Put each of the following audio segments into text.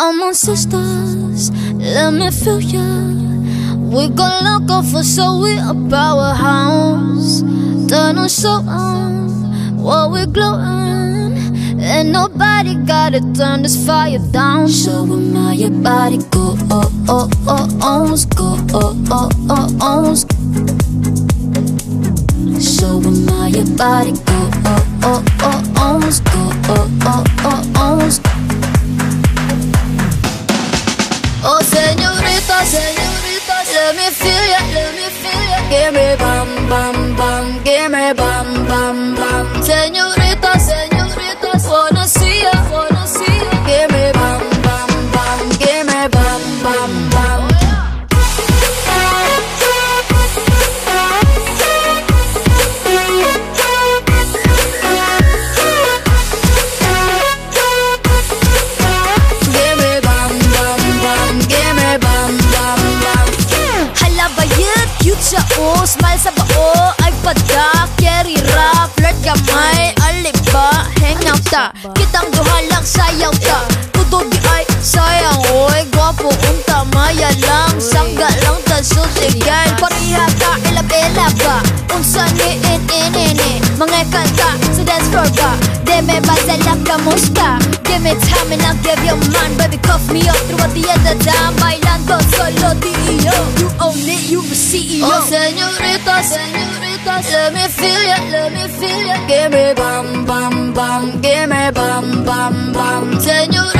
Come on, sisters, let me feel ya. We gon' lock off for so we a powerhouse. Turn on so on while we glowing. And nobody gotta turn this fire down. Show 'em how your body go, oh, oh, oh, oh, go, oh, oh, oh, how your body go, oh, oh, oh, oh, let me feel ya, let me feel ya. Give me bam, bam, bam, give me bam, bam, bam. Señorita, sa o, smile sa bao Ay pada, carry rap, flirt kamay Aliba, hang out ta. Kitang duha lang sayaw ta. Di ay sayang Oy, gwapo unta, maya lang. Sangga lang ta, susigan Pariha ka, ilab-ila ba? Unsa ni in in in Mga kanta sa dance floor ba? Deme ba sila kamusta Give me time and I'll give you mine. Baby, cuff me up throughout the end of time Bailando solo you the CEO Oh, señorita, señorita Let me feel ya, let me feel ya. Give me bam, bam, bam Give me bam, bam, bam Señorita,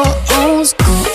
oh, oh, oh,